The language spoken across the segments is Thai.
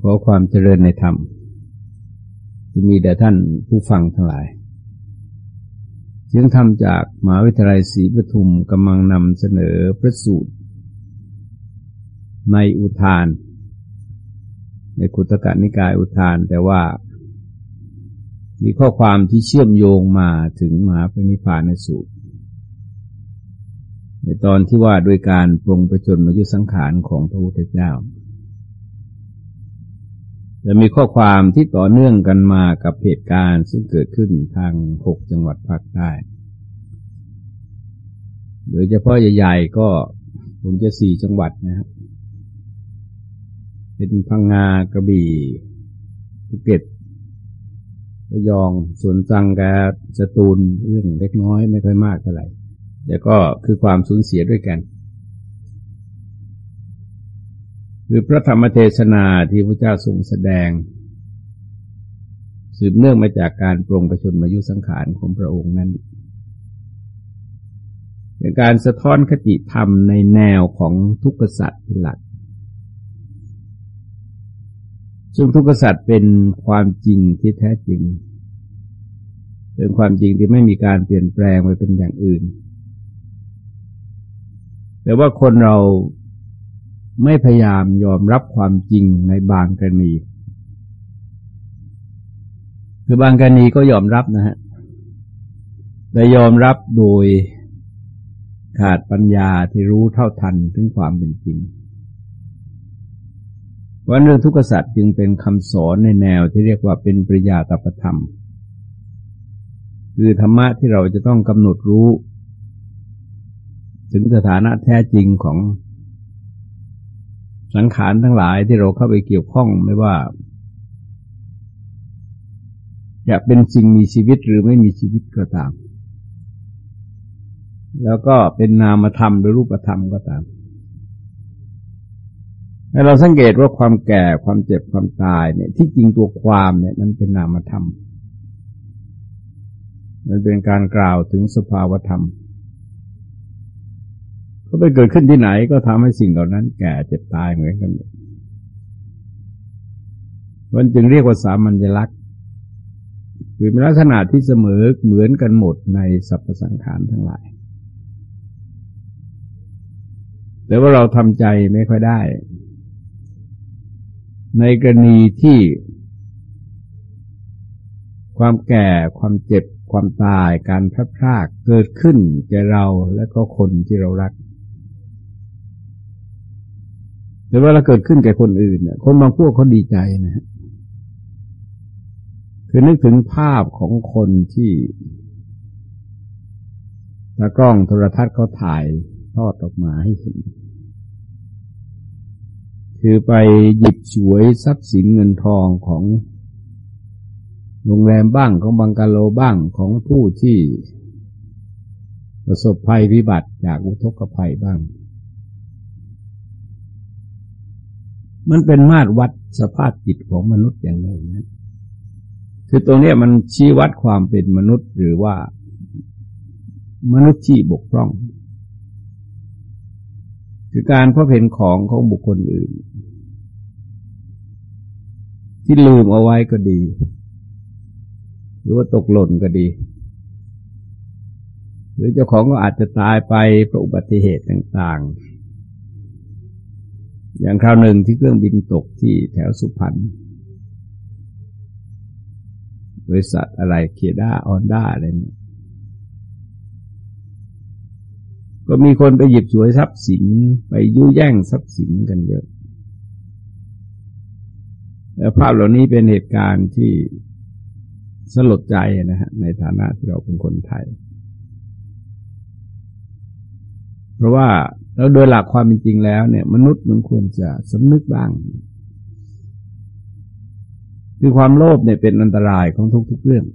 ขอความเจริญในธรรมจะมีแด่ท่านผู้ฟังทั้งหลายเสียงธรรมจากมหาวิทยาลัยศรีปทุมกำลังนำเสนอพระสูตร ในอุทาน ในคุตกะนิกายอุทานแต่ว่า มีข้อความที่เชื่อมโยงมาถึงมหาปณิพานในสูตร ในตอนที่ว่าโดยการปรงประชนมายุสังขารของพระพุทธเจ้า จะมีข้อความที่ต่อเนื่องกันมากับเหตุการณ์ ซึ่งเกิดขึ้นทางหกจังหวัดภาคใต้โดยเฉพาะใหญ่ ๆ ก็ผมจะสี่จังหวัดนะครับเป็นพังงากระบี่ภูเก็ตระยองส่วนจังกาสตูลเรื่องเล็กน้อยไม่ค่อยมากเท่าไหร่แต่ก็คือความสูญเสียด้วยกัน คือพระธรรมเทศนาที่พระเจ้าทรงแสดง สืบเนื่องมาจากการปรงประชนมายุสังขารของพระองค์นั้นเป็นการสะท้อนคติธรรมในแนวของทุกขสัตว์เป็นหลัก ซึ่งทุกขสัตว์เป็นความจริงที่แท้จริง เป็นความจริงที่ไม่มีการเปลี่ยนแปลงไปเป็นอย่างอื่น แต่ว่าคนเรา ไม่พยายามยอมรับความจริงในบางกรณี คือบางกรณีก็ยอมรับนะฮะแต่ยอมรับโดยขาดปัญญาที่รู้เท่าทันถึงความเป็นจริงว่าเรื่องทุกขสัตว์จึงเป็นคำสอนในแนวที่เรียกว่าเป็นปริยาตปธรรม คือธรรมะที่เราจะต้องกำหนดรู้ ถึงสถานะแท้จริงของ สังขารทั้งหลายที่เราเข้าไปเกี่ยวข้องไม่ว่า จะเป็นสิ่งมีชีวิตหรือไม่มีชีวิตก็ตาม แล้วก็เป็นนามธรรมหรือรูปธรรมก็ตามให้เราสังเกตว่าความแก่ความเจ็บความตายเนี่ย ที่จริงตัวความเนี่ย มันเป็นนามธรรม มันเป็นการกล่าวถึงสภาวธรรม ก็ไปเกิดขึ้นที่ไหนก็ทำให้สิ่งเหล่านั้น แก่เจ็บตายเหมือนกันมันจึงเรียกว่าสามัญลักษณ์คือเป็นลักษณะที่เสมอเหมือนกันหมดในสรรพสังขารทั้งหลาย แต่ว่าเราทำใจไม่ค่อยได้ ในกรณีที่ความแก่ความเจ็บความตายการพลาดพลาดเกิดขึ้นแก่เราและก็คนที่เรารัก หรือว่าเราเกิดขึ้นแก่คนอื่นเนี่ยคนบางพวกเขาดีใจนะฮะคือนึกถึงภาพของคนที่ตากล้องโทรทัศน์เขาถ่ายทอดออกมาให้เห็น คือไปหยิบฉวยทรัพย์สินเงินทองของโรงแรมบ้างของบังกาโลบ้างของผู้ที่ประสบภัยพิบัติจากอุทกภัยบ้าง มันเป็นมาตรวัดสภาพจิตของมนุษย์อย่างหนึ่งนะคือตรงนี้มันชี้วัดความเป็นมนุษย์หรือว่ามนุษย์ที่บกพร่อง คือการพบเห็นของของบุคคลอื่น ที่ลืมเอาไว้ก็ดี หรือว่าตกหล่นก็ดี หรือเจ้าของก็อาจจะตายไปเพราะอุบัติเหตุต่าง ๆ อย่างคราวหนึ่งที่เครื่องบินตกที่แถวสุพรรณบริษัทอะไรเคียด้าออนด้าอะไรเนี่ยก็มีคนไปหยิบฉวยทรัพย์สินไปยุแย่งทรัพย์สินกันเยอะแล้วภาพเหล่านี้เป็นเหตุการณ์ที่สลดใจนะฮะในฐานะที่เราเป็นคนไทย เพราะว่าแล้วโดยหลักความเป็นจริงแล้วเนี่ย มนุษย์มันควรจะสำนึกบ้าง คือความโลภเนี่ยเป็นอันตรายของทุกๆเรื่อง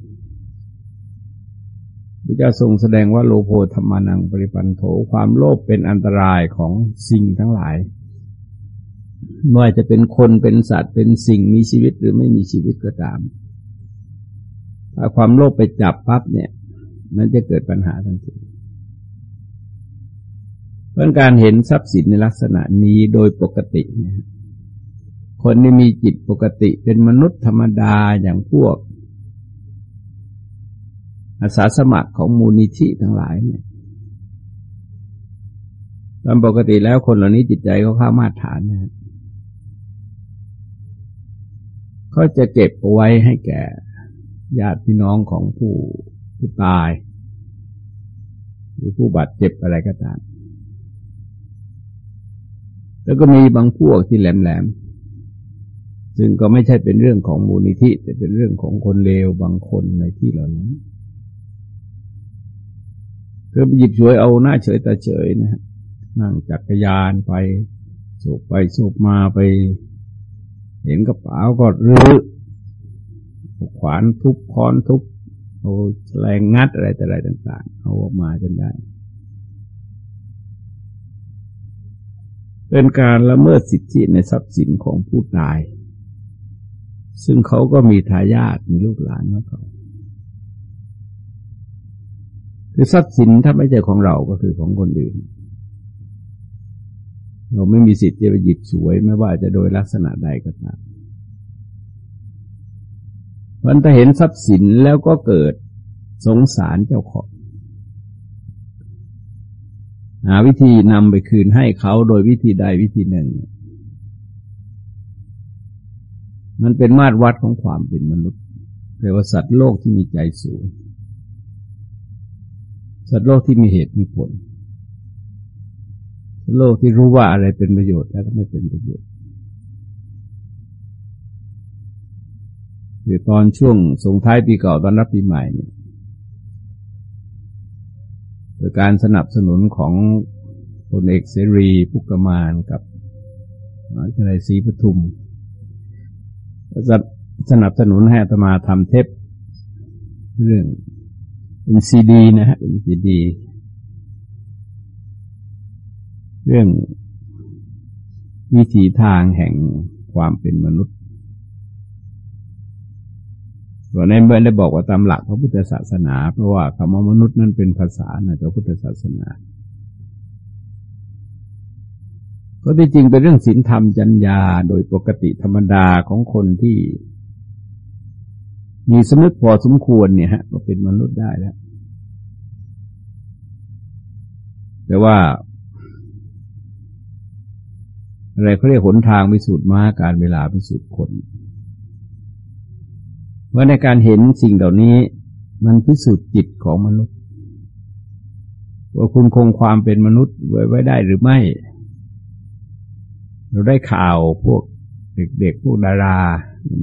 พระเจ้าทรงแสดงว่าโลโภธรรมานังปริปันโถ ความโลภเป็นอันตรายของสิ่งทั้งหลายไม่ว่าจะเป็นคนเป็นสัตว์เป็นสิ่งมีชีวิตหรือไม่มีชีวิตก็ตาม ถ้าความโลภไปจับปั๊บเนี่ย มันจะเกิดปัญหาทันที เพราะการเห็นทรัพย์สินในลักษณะนี้โดยปกติเนี่ยคนที่มีจิตปกติเป็นมนุษย์ธรรมดาอย่างพวก อาสาสมัครของมูลนิธิทั้งหลายเนี่ยตามปกติแล้วคนเหล่านี้จิตใจเขาข้ามาตรฐานนะเขาจะเก็บเอาไว้ให้แก่ญาติพี่น้องของผู้ผู้ตาย หรือผู้บาดเจ็บอะไรก็ตาม แล้วก็มีบางพวกที่แหลมๆ ซึ่งก็ไม่ใช่เป็นเรื่องของมูลนิธิ แต่เป็นเรื่องของคนเลวบางคนในที่เหล่านั้นก็ไปหยิบฉวยเอาหน้าเฉยตาเฉยนะฮะนั่งจักรยานไปสูบไปสูบมาไป เห็นกระเป๋าก็รื้อขวานทุบค้อนทุบเอาแรงงัดอะไรแต่อะไรต่าง ๆ เอาออกมาจนได้ เป็นการละเมิดสิทธิในทรัพย์สินของผู้ตาย ซึ่งเขาก็มีทายาทมีลูกหลานของเขาคือทรัพย์สินถ้าไม่ใช่ของเราก็คือของคนอื่น เราไม่มีสิทธิ์จะไปหยิบสวยไม่ว่าจะโดยลักษณะใดก็ตามมันถ้าเห็นทรัพย์สินแล้วก็เกิดสงสารเจ้าของ หาวิธีนำไปคืนให้เขาโดยวิธีใดวิธีหนึ่ง มันเป็นมาตรวัดของความเป็นมนุษย์แปลว่าสัตว์โลกที่มีใจสูง สัตว์โลกที่มีเหตุมีผล สัตว์โลกที่รู้ว่าอะไรเป็นประโยชน์แล้วก็ไม่เป็นประโยชน์คือตอนช่วงส่งท้ายปีเก่าตอนรับปีใหม่เนี่ย โดยการสนับสนุนของพลเอกเสรีพุกมานกับมหาวิทยาลัยศรีปทุมจะสนับสนุนให้อาตมาทำเทปเรื่องเป็นซีดีนะฮะเป็นซีดี เรื่องวิถีทางแห่งความเป็นมนุษย์ ส่วนในเมื่อได้บอกว่าตามหลักพระพุทธศาสนา เพราะว่าคำว่ามนุษย์นั้นเป็นภาษาในพระพุทธศาสนา ก็ที่จริงเป็นเรื่องศีลธรรมจัญญาโดยปกติธรรมดาของคนที่ มีสมมติพอสมควรเนี่ยฮะก็เป็นมนุษย์ได้แล้ว แต่ว่าอะไรเขาเรียกหนทางพิสูจน์มาการเวลาพิสูจน์คน ว่าในการเห็นสิ่งเหล่านี้ มันพิสูจน์จิตของมนุษย์ ว่าคุณคงความเป็นมนุษย์ไว้ไว้ได้หรือไม่ เราได้ข่าวพวกเด็กๆ พวกดารา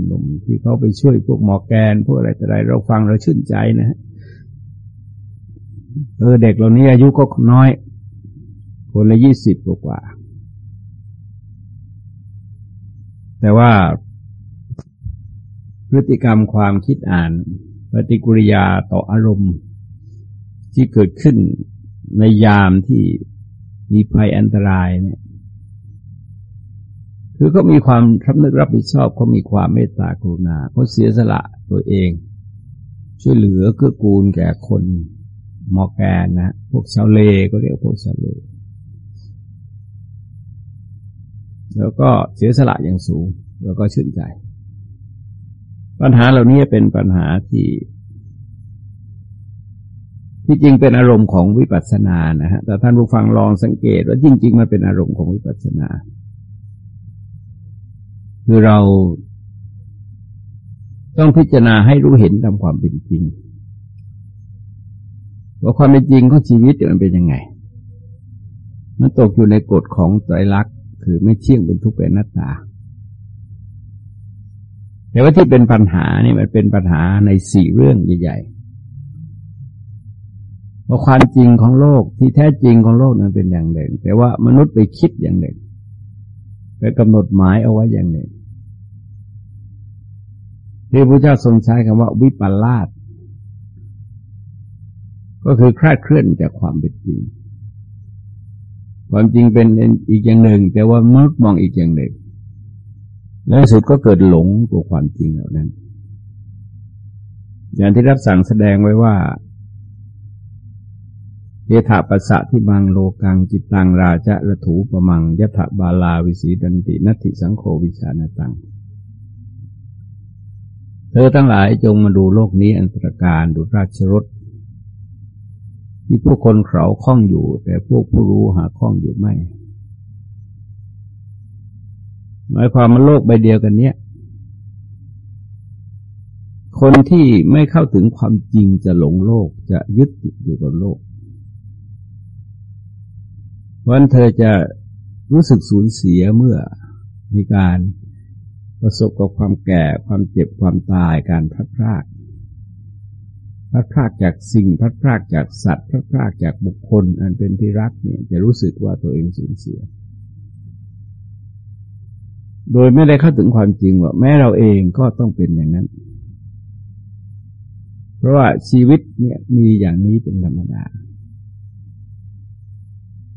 หนุ่มที่เขาไปช่วยพวกหมอแกน พวกอะไรแต่ไรเราฟังเราชื่นใจนะฮะเออเด็กเหล่านี้อายุก็น้อย คนละยี่สิบกว่า แต่ว่า พฤติกรรมความคิดอ่าน ปฏิกิริยาต่ออารมณ์ที่เกิดขึ้นในยามที่มีภัยอันตรายเนี่ย คือเขามีความรับนึกรับผิดชอบเขามีความเมตตากรุณาเขาเสียสละตัวเอง ช่วยเหลือเกื้อกูลแก่คนมอแกนนะ พวกชาวเลก็เรียกพวกชาวเล แล้วก็เสียสละอย่างสูง แล้วก็ชื่นใจ ปัญหาเหล่านี้เป็นปัญหาที่ ที่จริงเป็นอารมณ์ของวิปัสสนานะฮะแต่ท่านผู้ฟังลองสังเกตว่าจริง ๆ มันเป็นอารมณ์ของวิปัสสนา คือเราต้องพิจารณาให้รู้เห็นตามความเป็นจริง ว่าความเป็นจริงของชีวิตมันเป็นยังไง มันตกอยู่ในกฎของไตรลักษณ์คือไม่เที่ยงเป็นทุกข์เป็นนัตตา แต่ว่าที่เป็นปัญหานี่มันเป็นปัญหาในสี่เรื่องใหญ่ๆว่าความจริงของโลกที่แท้จริงของโลกนั้นเป็นอย่างหนึ่ง แต่ว่ามนุษย์ไปคิดอย่างหนึ่งไปกำหนดหมายเอาไว้อย่างหนึ่งที่พระเจ้าทรงใช้คำว่าวิปลาสก็คือคลาดเคลื่อนจากความเป็นจริง ความจริงเป็นอีกอย่างหนึ่ง แต่ว่ามนุษย์มองอีกอย่างหนึ่ง และสุดก็เกิดหลงตัวความจริงเหล่านั้น อย่างที่รับสั่งแสดงไว้ว่าเยถาปัสสะที่บางโลกังจิตตังราจะระถูประมังยถาบาลาวิสีดันตินัตถิสังโฆวิชานตัง เธอทั้งหลายจงมาดูโลกนี้อันตรการดูราชรถที่พวกคนเขาคล้องอยู่ แต่พวกผู้รู้หาคล้องอยู่ไม่ หมายความมันโลกใบเดียวกันเนี้ยคนที่ไม่เข้าถึงความจริงจะหลงโลกจะยึดติดอยู่กับโลก เพราะนั้นเธอจะรู้สึกสูญเสียเมื่อมีการประสบกับความแก่ความเจ็บความตายการพลัดพรากพลัดพรากจากสิ่งพลัดพรากจากสัตว์พลัดพรากจากบุคคล อันเป็นที่รักเนี่ยจะรู้สึกว่าตัวเองสูญเสีย โดยไม่ได้เข้าถึงความจริงว่าแม้เราเองก็ต้องเป็นอย่างนั้น เพราะว่าชีวิตเนี่ยมีอย่างนี้เป็นธรรมดา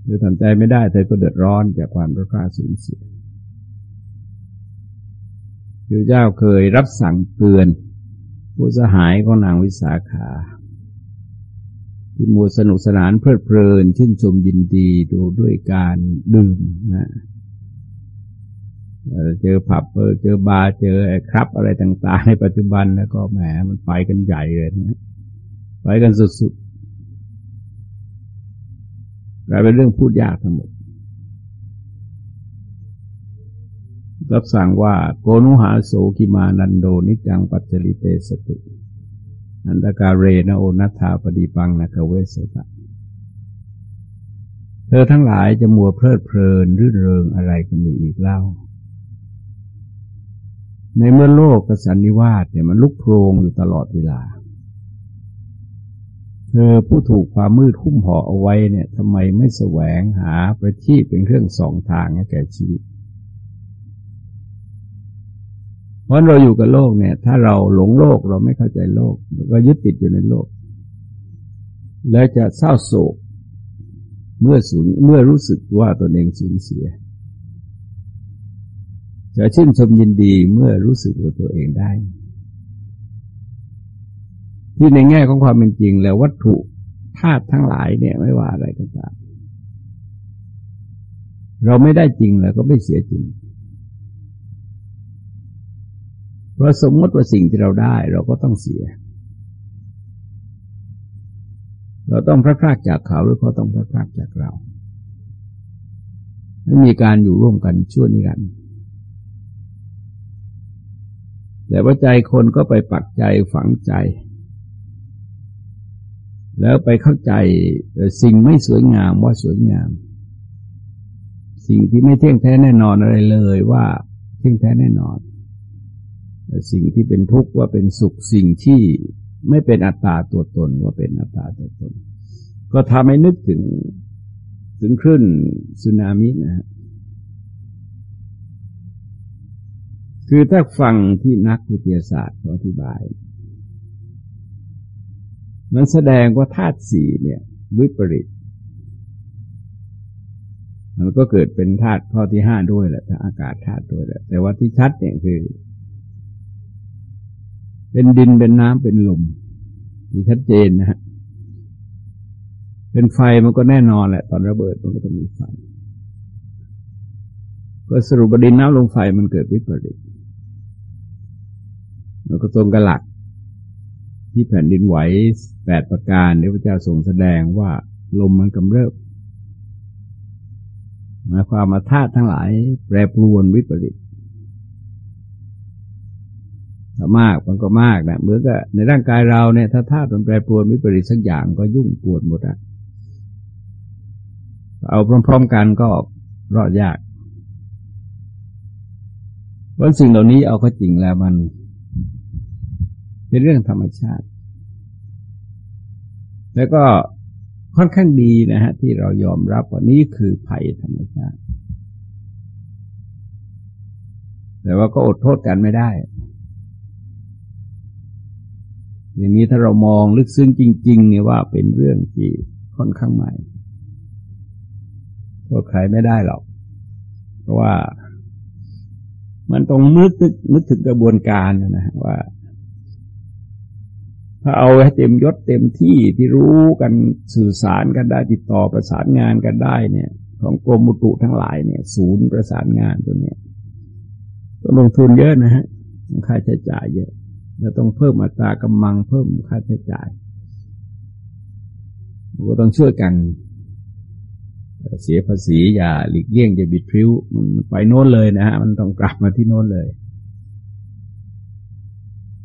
เธอทำใจไม่ได้เธอก็เดือดร้อนจากความรักษาสูญเสียพระเจ้าเคยรับสั่งเตือน ผู้สหายของนางวิสาขาที่มัวสนุกสนานเพลิดเพลินชื่นชมยินดีดูด้วยการดื่มนะ เจอผับเจอบาร์เจอครับ อะไรต่าง ๆ ในปัจจุบันแล้วก็แหมมันไปกันใหญ่เลยนะไปกันสุดๆกลายเป็นเรื่องพูดยากทั้งหมดรับสั่งว่าโกนุหาโสกิมานันโดนิจังปัจจริเตสติ อันตกาเรนโอนัทาปฏิปังนักเวสตะ เธอทั้งหลายจะมัวเพลิดเพลินรื่นเริงอะไรกันอยู่อีกเล่า ในเมื่อโลกกสันนิวาสเนี่ยมันลุกโพรงอยู่ตลอดเวลา เธอผู้ถูกความมืดหุ้มห่อเอาไว้เนี่ยทำไมไม่แสวงหาประชีพเป็นเครื่องสองทางให้แก่ชีวิต เพราะเราอยู่กับโลกเนี่ย ถ้าเราหลงโลกเราไม่เข้าใจโลกแล้วก็ยึดติดอยู่ในโลก แล้วจะเศร้าโศกเมื่อสูญเมื่อรู้สึกว่าตนเองสูญเสีย จะชื่นชมยินดีเมื่อรู้สึกว่าตัวเองได้ ที่ในแง่ของความเป็นจริงแล้ววัตถุธาตุทั้งหลายเนี่ยไม่ว่าอะไรก็ตามเราไม่ได้จริงแล้วก็ไม่เสียจริง เพราะสมมติว่าสิ่งที่เราได้เราก็ต้องเสีย เราต้องพระพรากจากเขาหรือเขาต้องพระพรากจากเราไม่มีการอยู่ร่วมกันชั่วนิรันดร์ แต่ว่าใจคนก็ไปปักใจฝังใจ แล้วไปเข้าใจสิ่งไม่สวยงามว่าสวยงาม สิ่งที่ไม่เที่ยงแท้แน่นอนอะไรเลยว่าเที่ยงแท้แน่นอน สิ่งที่เป็นทุกข์ว่าเป็นสุขสิ่งที่ไม่เป็นอัตตาตัวตนว่าเป็นอัตตาตัวตน ก็ทำให้นึกถึงถึงคลื่นสึนามินะฮะ คือถ้าฟังที่นักวิทยาศาสตร์อธิบาย มันแสดงว่าธาตุสี่เนี่ยวิปริตมันก็เกิดเป็นธาตุข้อที่ห้าด้วยแหละถ้าอากาศธาตุด้วยแหละ แต่ว่าที่ชัดเนี่ยคือ เป็นดินเป็นน้ำเป็นลมที่ชัดเจนนะฮะเป็นไฟมันก็แน่นอนแหละ ตอนระเบิดมันก็ต้องมีไฟ ก็สรุปดินน้ำลมไฟมันเกิดวิปริต แล้วก็ตรงกับหลัก ที่แผ่นดินไหวแปดประการที่พระเจ้าทรงแสดงว่าลมมันกำเริบหมายความมาธาตุทั้งหลาย แปรปรวนวิปริตถ้ามากมันก็มากนะเหมือนกับในร่างกายเราเนี่ยถ้าธาตุมันแปรปรวนวิปริตสักอย่างก็ยุ่งปวดหมดอะเอาพร้อมๆกันก็รอดยากเพราะสิ่งเหล่านี้เอาก็จริงแล้วมัน เป็นเรื่องธรรมชาติ แล้วก็ค่อนข้างดีนะฮะ ที่เรายอมรับว่านี้คือภัยธรรมชาติ แต่ว่าก็อดโทษกันไม่ได้ อย่างนี้ถ้าเรามองลึกซึ้งจริง ๆ เนี่ยว่าเป็นเรื่องที่ค่อนข้างใหม่โทษใครไม่ได้หรอก เพราะว่ามันต้องนึกนึกนึกถึงกระบวนการนะฮะว่า ถ้าเอาให้เต็มยศเต็มที่ที่รู้กันสื่อสารกันได้ติดต่อประสานงานกันได้เนี่ย ของกรมมุตุทั้งหลายเนี่ย ศูนย์ประสานงานตัวเนี้ยต้องลงทุนเยอะนะฮะค่าใช้จ่ายเยอะแล้วต้องเพิ่มอัตรากำลังเพิ่มค่าใช้จ่ายก็ต้องช่วยกัน เสียภาษีอย่าหลีกเลี่ยงอย่าบิดพริ้วมันไปโน้นเลยนะฮะมันต้องกลับมาที่โน้นเลย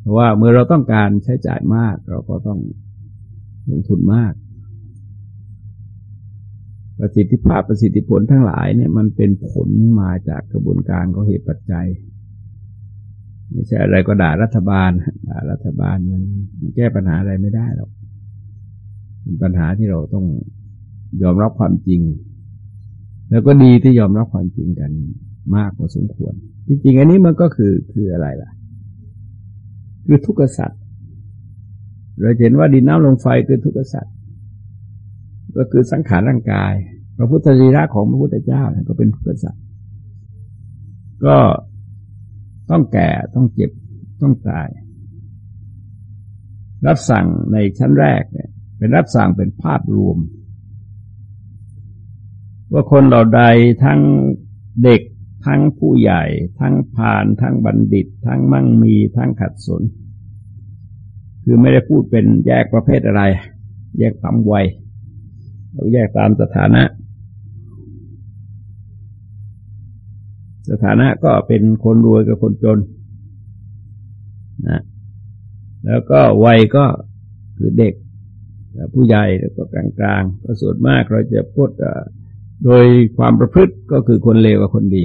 เพราะว่าเมื่อเราต้องการใช้จ่ายมาก เราก็ต้องลงทุนมาก ประสิทธิภาพประสิทธิผลทั้งหลายเนี่ยมันเป็นผลมาจากกระบวนการของเหตุปัจจัย ไม่ใช่อะไรก็ด่ารัฐบาลด่ารัฐบาลมันแก้ปัญหาอะไรไม่ได้หรอกเป็นปัญหาที่เราต้องยอมรับความจริง แล้วก็ดีที่ยอมรับความจริงกันมากพอสมควร จริงๆ อันนี้มันก็คือคืออะไรล่ะ คือทุกข์สัตว์เราเห็นว่าดินน้ำลมไฟคือทุกข์สัตว์ก็คือสังขารร่างกาย พระพุทธศีระของพระพุทธเจ้าก็เป็นทุกข์สัตว์ก็ต้องแก่ต้องเจ็บต้องตาย รับสั่งในชั้นแรกเนี่ยเป็นรับสั่งเป็นภาพรวม ว่าคนเหล่าใดทั้งเด็ก ทั้งผู้ใหญ่ ทั้งพาน ทั้งบัณฑิต ทั้งมั่งมี ทั้งขัดสน คือไม่ได้พูดเป็นแยกประเภทอะไร แยกตามวัยหรือแยกตามสถานะ สถานะก็เป็นคนรวยกับคนจนนะแล้วก็วัยก็คือเด็ก ผู้ใหญ่แล้วก็กลางๆก็ส่วนมากเราจะพูดโดยความประพฤติก็คือคนเลวกับคนดี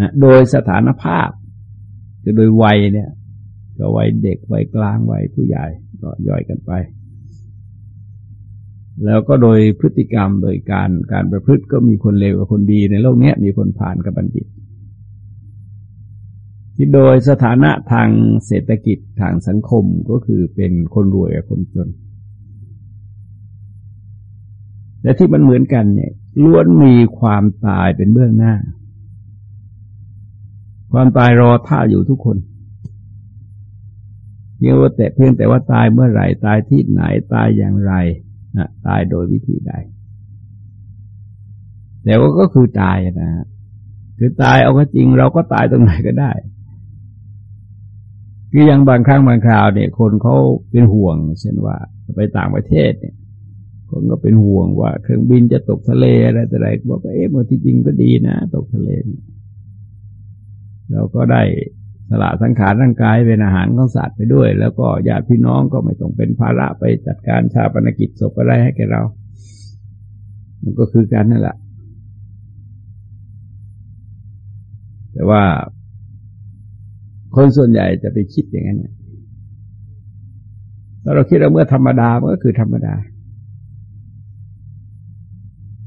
นะโดยสถานภาพคือโดยวัยเนี่ย ก็วัยเด็กวัยกลางวัยผู้ใหญ่ก็ย่อยกันไป แล้วก็โดยพฤติกรรมโดยการการประพฤติก็มีคนเลวกับคนดีในโลกนี้มีคนผ่านกับบัณฑิต ที่โดยสถานะทางเศรษฐกิจทางสังคมก็คือเป็นคนรวยกับคนจนแต่ที่มันเหมือนกันเนี่ยล้วนมีความตายเป็นเบื้องหน้า ความตายรอท่าอยู่ทุกคนเพียงว่าแต่เพียงแต่ว่าตายเมื่อไหร่ตายที่ไหนตายอย่างไรนะตายโดยวิธีใด แต่ว่าก็คือตายนะคือตายเอาก็จริงเราก็ตายตรงไหนก็ได้คืออย่างบางครั้งบางคราวเนี่ยคนเขาเป็นห่วง เช่นว่าไปต่างประเทศเนี่ย คนก็เป็นห่วงว่า เครื่องบินจะตกทะเลอะไรแต่ไรบอกว่าเอ๊ะมันที่จริงก็ดีนะ ตกทะเลเเราก็ได้สละสังขารร่างกายเป็นอาหารของสัตว์ไปด้วย แล้วก็ญาติพี่น้องก็ไม่ต้องเป็นภาระไปจัดการชาปนกิจศพอะไรให้แกเรา มันก็คือกันนั่นแหละ แต่ว่าคนส่วนใหญ่จะไปคิดอย่างนั้นเนี่ยถ้าเราคิดว่าเมื่อธรรมดามันก็คือธรรมดา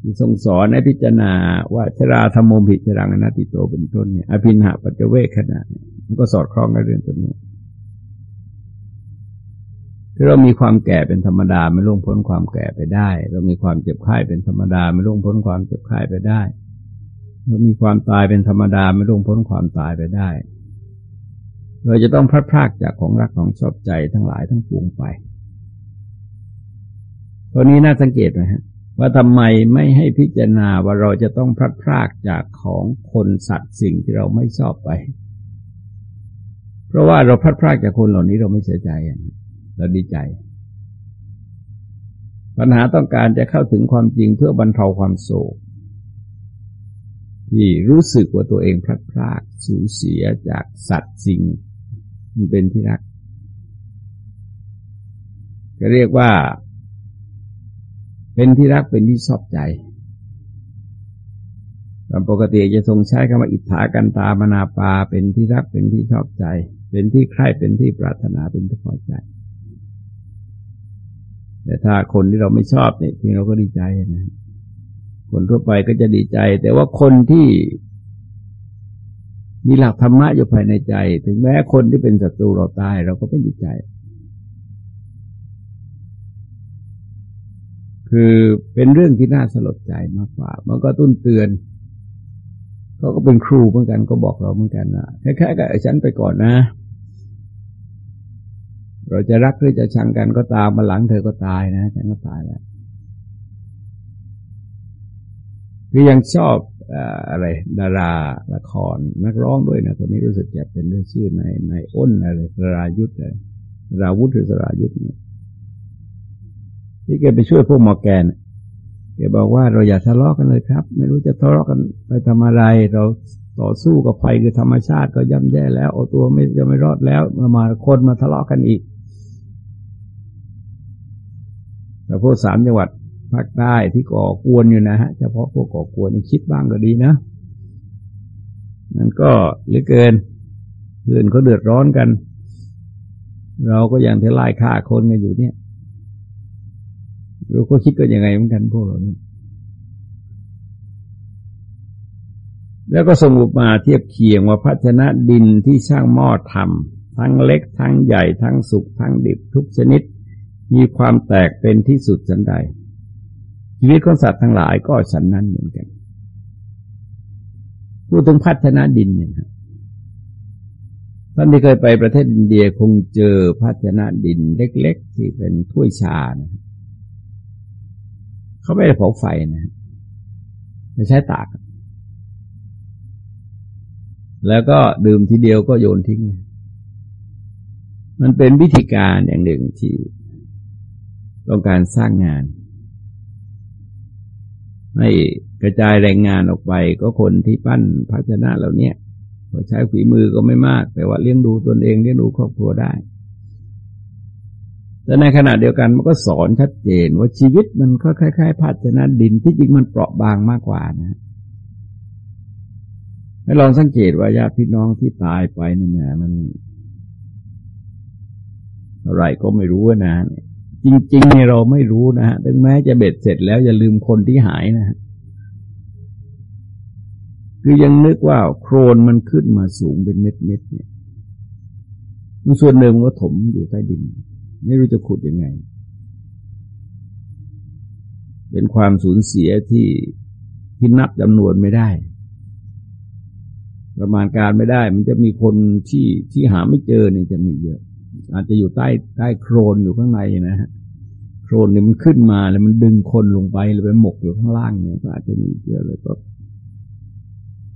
ที่ทรงสอนให้พิจารณาว่าชราธรรมผิจรังอนัติโตเป็นต้นเนี่ยอภินหาปัจเจเวคขณะมันก็สอดคล้องกับเรื่องตัวนี้คือเรามีความแก่เป็นธรรมดาไม่ล่วงพ้นความแก่ไปได้ เรามีความเจ็บไข้เป็นธรรมดาไม่ล่วงพ้นความเจ็บไข้ไปได้ เรามีความตายเป็นธรรมดาไม่ล่วงพ้นความตายไปได้ เราจะต้องพลัดพรากจากของรักของชอบใจทั้งหลายทั้งปวงไปตัวนี้น่าสังเกตนะฮะ ว่าทำไมไม่ให้พิจารณาว่าเราจะต้องพลัดพรากจากของคนสัตว์สิ่งที่เราไม่ชอบไป เพราะว่าเราพลัดพรากจากคนเหล่านี้เราไม่เสียใจเราดีใจ ปัญหาต้องการจะเข้าถึงความจริงเพื่อบรรเทาความโศกที่รู้สึกว่าตัวเองพลัดพรากสูญเสียจากสัตว์สิ่งมันเป็นที่รักก็เรียกว่า เป็นที่รักเป็นที่ชอบใจตามปกติจะทรงใช้คำว่าอิทธากันตามนาปา เป็นที่รักเป็นที่ชอบใจ เป็นที่ใคร่เป็นที่ปรารถนาเป็นที่พอใจ แต่ถ้าคนที่เราไม่ชอบเนี่ยที่เราก็ดีใจนะคนทั่วไปก็จะดีใจ แต่ว่าคนที่มีหลักธรรมะอยู่ภายในใจ ถึงแม้คนที่เป็นศัตรูเราตาย เราก็ไม่ดีใจ คือเป็นเรื่องที่น่าสลดใจมากกว่า มันก็ตุ้นเตือนเขาก็เป็นครูเหมือนกันก็บอกเราเหมือนกันนะแค่ๆกับฉันไปก่อนนะ เราจะรักหรือจะชังกันก็ตามมาหลังเธอก็ตายนะฉันก็ตายแล้วคือยังชอบอะไร ดาราละครนักร้องด้วยนะคนนี้รู้สึกจะเป็นเรื่องชื่อในในอ้นอะไรสรายุทธ์เลยราวุฒิหรือสรายุทธ์เนี่ย ที่แกไปช่วยพวกมอแกนแกบอกว่าเราอย่าทะเลาะกันเลยครับ ไม่รู้จะทะเลาะกันไปทำอะไร เราต่อสู้กับภัยคือธรรมชาติก็ย่ำแย่แล้วเอาตัวไม่จะไม่รอดแล้วมามาคนมาทะเลาะกันอีกแต่พวกสามจังหวัดภาคใต้ที่ก่อกวนอยู่นะฮะเฉพาะพวกก่อกวนนี่คิดบ้างก็ดีนะนั่นก็เหลือเกินเพื่อนเขาเดือดร้อนกัน เราก็ยังเทล่ฆ่าคนกันอยู่เนี่ย เราก็คิดกันยังไงเหมือนกันพวกเรานี่แล้วก็สรุปมาเทียบเคียงว่าภาชนะดินที่ช่างหม้อทำทั้งเล็กทั้งใหญ่ทั้งสุกทั้งดิบทุกชนิด มีความแตกเป็นที่สุดสันใด ชีวิตของสัตว์ทั้งหลายก็ฉันนั้นเหมือนกัน พูดถึงพัฒนาดินเนี่ยนะท่านที่เคยไปประเทศอินเดียคงเจอภาชนะดินเล็ก ๆ ที่เป็นถ้วยชานะ เขาไม่ได้เผาไฟนะไม่ใช้ตาก แล้วก็ดื่มทีเดียวก็โยนทิ้ง มันเป็นวิธีการอย่างหนึ่งที่ต้องการสร้างงาน ให้กระจายแรงงานออกไป ก็คนที่ปั้นภาชนะเหล่านี้พอใช้ฝีมือก็ไม่มาก แต่ว่าเลี้ยงดูตนเองเลี้ยงดูครอบครัวได้ แต่ในขณะเดียวกันมันก็สอนชัดเจนว่าชีวิตมันก็คล้ายๆภาชนะดินที่จริงมันเปราะบางมากกว่านะให้ลองสังเกตว่าญาติพี่น้องที่ตายไปเนี่ยมันอะไรก็ไม่รู้นะ จริงๆเนี่ยเราไม่รู้นะฮะถึงแม้จะเบ็ดเสร็จแล้วอย่าลืมคนที่หายนะฮะคือยังนึกว่าโครนมันขึ้นมาสูงเป็นเม็ดเม็ดเนี่ย มันส่วนหนึ่งมันก็ถมอยู่ใต้ดิน ไม่รู้จะขุดยังไง เป็นความสูญเสียที่ที่นับจำนวนไม่ได้ ประมาณการไม่ได้ มันจะมีคนที่ที่หาไม่เจอเนี่ยจะมีเยอะ อาจจะอยู่ใต้ใต้โครนอยู่ข้างในนะฮะโครนเนี่ยมันขึ้นมาแล้วมันดึงคนลงไปหรือไปหมกอยู่ข้างล่างเนี่ยก็อาจจะมีเยอะเลยก็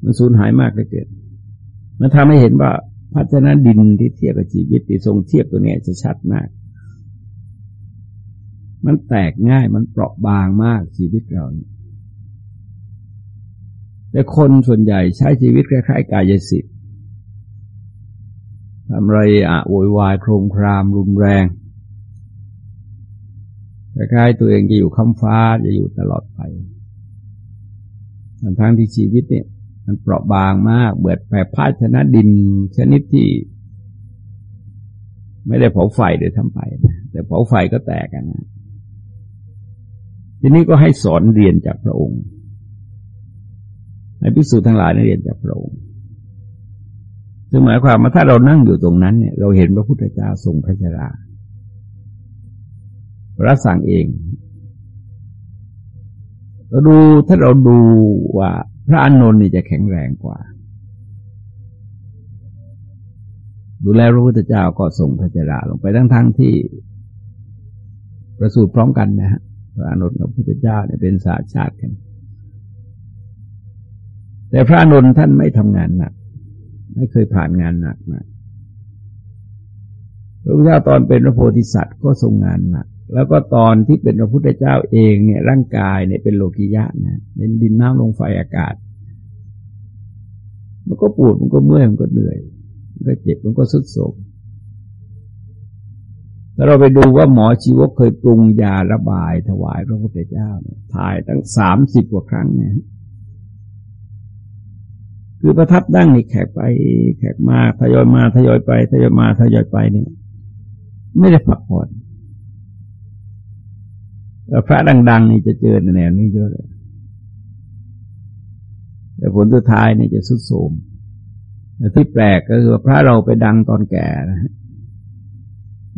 มันสูญหายมากเลยเกิดมันทำให้เห็นว่าพัฒนาดินที่เทียบกับชีวิตที่ทรงเทียบตัวนี้จะชัดมาก มันแตกง่ายมันเปราะบางมากชีวิตเราเนี่ยแต่คนส่วนใหญ่ใช้ชีวิตคล้ายๆ กายสิทธิ์ทำไรอะโวยวายโครงครามรุนแรงคล้ายๆตัวเองจะอยู่คำฟ้าจะอยู่ตลอดไปทั้งที่ชีวิตเนี่ย มันเปราะบางมาก เบิดแผ่พาชนะดินชนิดที่ ไม่ได้เผาไฟเดี๋ยวทำไป แต่เผาไฟก็แตกกันนะ ทีนี้ก็ให้สอนเรียนจากพระองค์ให้พิสูจน์ทั้งหลายเรียนจากพระองค์ซึ่งหมายความว่าถ้าเรานั่งอยู่ตรงนั้นเนี่ย เราเห็นพระพุทธเจ้าทรงพระชราพระสั่งเองเราดูถ้าเราดูว่าพระอานนท์นี่จะแข็งแรงกว่า ดูแลพระพุทธเจ้าก็ส่งพระเจราลงไปทั้งทั้งที่ประสูติพร้อมกันนะฮะ พระอานนท์กับพระพุทธเจ้าเนี่ยเป็นสาชาติกัน แต่พระอานนท์ท่านไม่ทำงานหนัก ไม่เคยผ่านงานหนักมาพระพุทธเจ้าตอนเป็นพระโพธิสัตว์ก็ทรงงานหนัก แล้วก็ตอนที่เป็นพระพุทธเจ้าเองเนี่ยร่างกายเนี่ยเป็นโลกิยะนะเป็นดินน้ำลมไฟอากาศ มันก็ปวดมันก็เมื่อยมันก็เหนื่อยมันก็เจ็บมันก็สุดโทร ถ้าเราไปดูว่าหมอชีวกเคยปรุงยาระบายถวายพระพุทธเจ้าเนี่ยถ่ายตั้งสามสิบกว่าครั้งเนี่ยคือประทับนั่งนี่แขกไป แขกมาทยอยมาทยอยไปทยอยมาทยอยไปเนี่ยไม่ได้พักผ่อนแต่พระดัง ๆ นี่จะเจอแนวนี้เยอะเลยแต่ผลสุดท้ายนี่จะสุดโทมที่แปลกก็คือพระเราไปดังตอนแก่นะ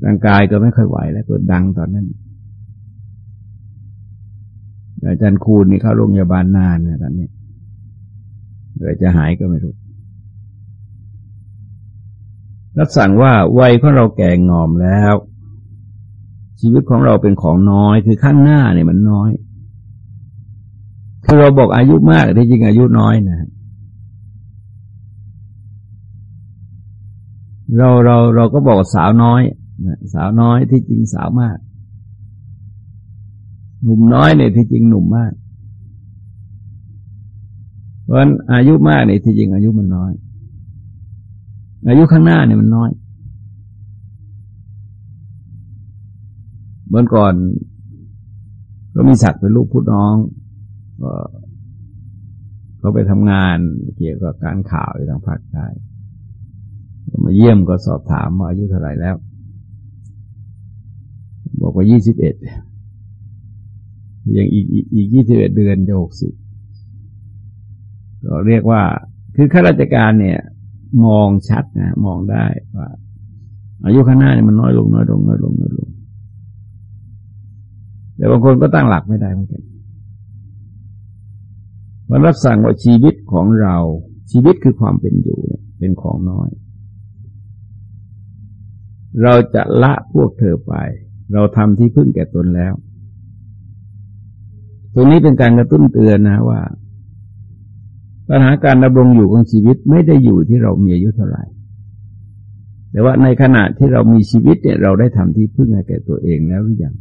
ร่างกายก็ไม่ค่อยไหวแล้วก็ดังตอนนั้นอาจารย์คูณนี่เข้าโรงพยาบาลนานเนี่ยตอนนี้เกิดจะหายก็ไม่รู้รับสั่งว่าวัยของเราแก่งอมแล้ว ชีวิตของเราเป็นของน้อยคือข้างหน้าเนี่ยมันน้อยคือเราบอกอายุมากแต่จริงอายุน้อยนะเราเราเราก็บอกสาวน้อย สาวน้อยที่จริงสาวมาก หนุ่มน้อยเนี่ยที่จริงหนุ่มมาก เพราะอายุมากเนี่ยที่จริงอายุมันน้อย อายุข้างหน้าเนี่ยมันน้อยเมื่อก่อน ก็มีศักดิ์เป็นลูกพุทน้องก็เขาไปทำงานเกี่ยวกับการข่าวทางภาคใต้มาเยี่ยมก็สอบถามว่าอายุเท่าไหร่แล้ว บอกว่ายี่สิบเอ็ดยังอีกอีกยี่สิบเอ็ดเดือนจะหกสิบก็เรียกว่า คือข้าราชการเนี่ย มองชัดนะมองได้ว่า อายุข้างหน้าเนี่ยมันน้อยลงน้อยลงน้อยลงน้อยลงแต่บางคนก็ตั้งหลักไม่ได้เหมือนกันมันรับสั่งว่าชีวิตของเรา ชีวิตคือความเป็นอยู่เนี่ย เป็นของน้อย เราจะละพวกเธอไป เราทำที่พึ่งแก่ตนแล้ว ตรงนี้เป็นการกระตุ้นเตือนนะว่า ปัญหาการดำรงอยู่ของชีวิตไม่ได้อยู่ที่เรามีอายุเท่าไหร่ แต่ว่าในขณะที่เรามีชีวิตเนี่ยเราได้ทำที่พึ่งให้แก่ตัวเองแล้วหรือยัง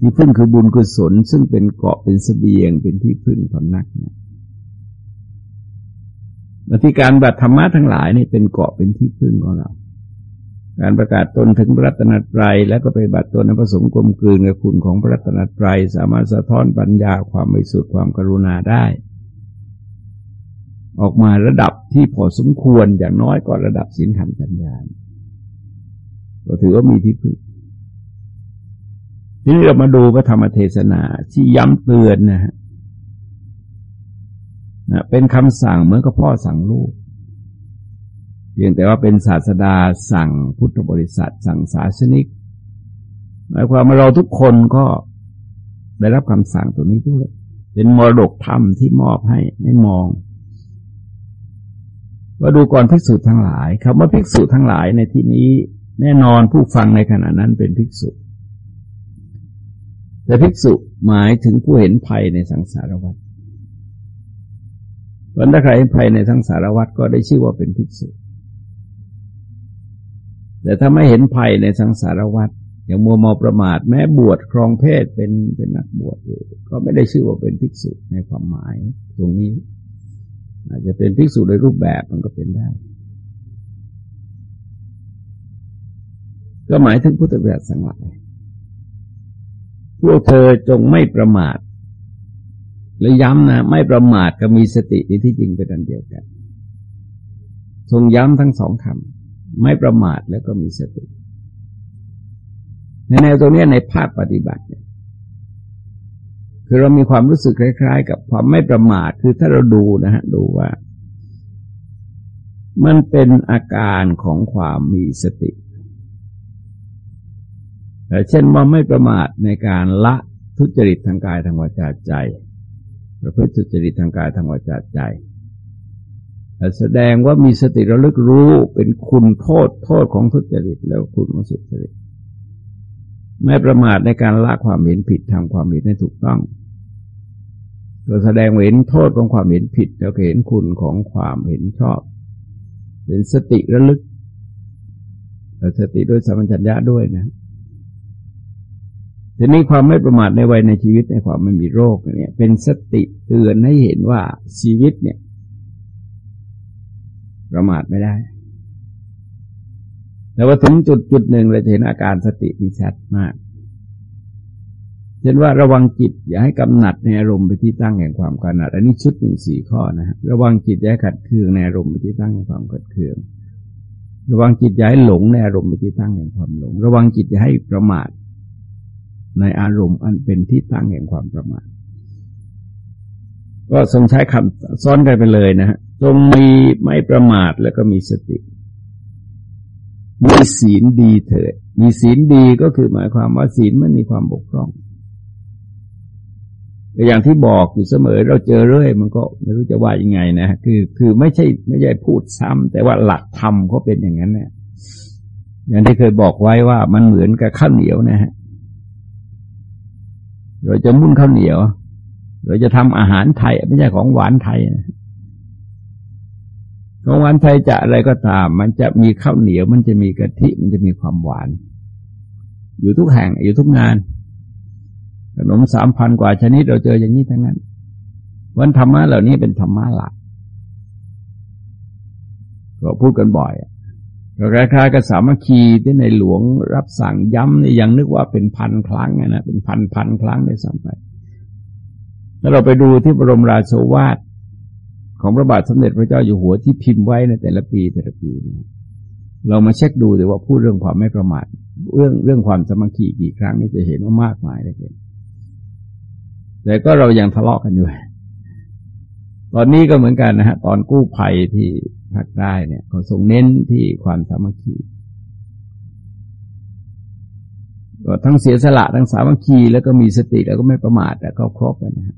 ที่พึ่งคือบุญกุศล ซึ่งเป็นเกาะเป็นสเสบียงเป็นที่พึ่งพำนักเนี่ยมาที่การบัตรธรรมะทั้งหลายนี่เป็นเกาะเป็นที่พึ่งของเรา การประกาศตนถึงพระรัตนตรัย แล้วก็ไปบัตรตนในผสมกลมกลืนกับคุณของพระรัตนตรัย สามารถสะท้อนปัญญาความไม่สุดความกรุณาได้ ออกมาระดับที่พอสมควรอย่างน้อยก็ระดับสินธรรมจัญญาก็ถือว่ามีที่พึ่งทีนี้เรามาดูพระธรรมเทศนาที่ย้ำเตือนนะฮะเป็นคำสั่งเหมือนกับพ่อสั่งลูก เพียงแต่ว่าเป็นศาสดาสั่งพุทธบริษัท สั่งศาสนิก หมายความว่าเราทุกคนก็ได้รับคำสั่งตัวนี้ด้วย เป็นมรดกธรรมที่มอบให้ให้มอง ว่าดูก่อนภิกษุทั้งหลายคำว่าภิกษุทั้งหลายในที่นี้แน่นอนผู้ฟังในขณะนั้นเป็นภิกษุ แต่ภิกษุหมายถึงผู้เห็นภัยในสังสารวัฏวันถ้าใครเห็นภัยในสังสารวัฏก็ได้ชื่อว่าเป็นภิกษุ แต่ถ้าไม่เห็นภัยในสังสารวัฏอย่างมัวเมาประมาทแม้บวชครองเพศเป็นเป็นนักบวชอยู่ก็ไม่ได้ชื่อว่าเป็นภิกษุในความหมายตรงนี้ อาจจะเป็นภิกษุโดยรูปแบบมันก็เป็นได้ ก็หมายถึงพุทธบัญญัติสังหลายพวกเธอจงไม่ประมาท และย้ำนะ ไม่ประมาทกับมีสติที่จริงเป็นอันเดียวกัน ทรงย้ำทั้งสองคำ ไม่ประมาทแล้วก็มีสติในแนวตรงนี้ในภาคปฏิบัติเนี่ยคือเรามีความรู้สึกคล้าย ๆ กับความไม่ประมาทคือถ้าเราดูนะฮะดูว่า มันเป็นอาการของความมีสติเช่นว่าไม่ประมาทในการละทุจริตทางกายทางวาจาใจประพฤติทุจริตทางกายทางวาจาใจ แสดงว่ามีสติระลึกรู้เป็นคุณโทษโทษของทุจริตแล้วคุณของสุจริตไม่ประมาทในการละความเห็นผิดทำความเห็นให้ถูกต้องก็แสดงเห็นโทษของความเห็นผิด แล้วเห็นคุณของความเห็นชอบ เป็นสติระลึกสติด้วยสัมปชัญญะด้วยนะทีนี้ความไม่ประมาทในวัยในชีวิตในความไม่มีโรคเนี่ย เป็นสติเตือนให้เห็นว่าชีวิตเนี่ย ประมาทไม่ได้แต่ว่าถึงจุดจุดหนึ่งเราจะเห็นอาการสติที่ชัดมากเช่นว่าระวังจิตอย่าให้กำหนัดในอารมณ์ไปที่ตั้งแห่งความกำหนัด อันนี้ชุดหนึ่งสี่ข้อนะฮะระวังจิตอย่าให้ขัดเคืองในอารมณ์ไปที่ตั้งแห่งความขัดเคือง ระวังจิตอย่าให้หลงในอารมณ์ไปที่ตั้งแห่งความหลง ระวังจิตอย่าให้ประมาท ในอารมณ์อันเป็นที่ตั้งแห่งความประมาทก็ทรงใช้คำซ้อนกันไปเลยนะฮะ จงมีไม่ประมาทแล้วก็มีสติ มีศีลดีเถิด มีศีลดีก็คือหมายความว่าศีลไม่มีความบกพร่องแต่อย่างที่บอกอยู่เสมอเราเจอเรื่อย มันก็ไม่รู้จะว่ายังไงนะคือ คือไม่ใช่ไม่ใช่พูดซ้ำแต่ว่าหลักธรรมก็เป็นอย่างนั้นเนี่ยอย่างที่เคยบอกไว้ว่ามันเหมือนกับข้าวเหนียวนะฮะเราจะมุ่นข้าวเหนียว เราจะทำอาหารไทย ไม่ใช่ของหวานไทยนะ ของหวานไทยจะอะไรก็ตาม มันจะมีข้าวเหนียวมันจะมีกะทิมันจะมีความหวาน อยู่ทุกแห่งอยู่ทุกงาน ขนมสามพันกว่าชนิดเราเจออย่างนี้ทั้งนั้น วันธรรมะเหล่านี้เป็นธรรมะหลักก็พูดกันบ่อยก็คล้ายๆกับสามัคคีที่ในหลวงรับสั่งย้ำนี่ยังนึกว่าเป็นพันครั้งนะเป็นพันพันครั้งในสัมไปถ้าเราไปดูที่บรมราชวาท ของพระบาทสมเด็จพระเจ้าอยู่หัวที่พิมพ์ไว้ในแต่ละปีแต่ละปีเนี่ยเรามาเช็คดูแต่ว่าพูดเรื่องความไม่ประมาทเรื่องเรื่องความสมัคคีกี่ครั้งนี่จะเห็นว่ามากมายเลยแต่ก็เรายังทะเลาะกันอยู่ ตอนนี้ก็เหมือนกันนะฮะ ตอนกู้ภัยที่ภาคใต้เนี่ยเขาทรงเน้นที่ความสามัคคีก็ทั้งเสียสละทั้งสามัคคีแล้วก็มีสติแล้วก็ไม่ประมาทแต่ก็ครบนะฮะ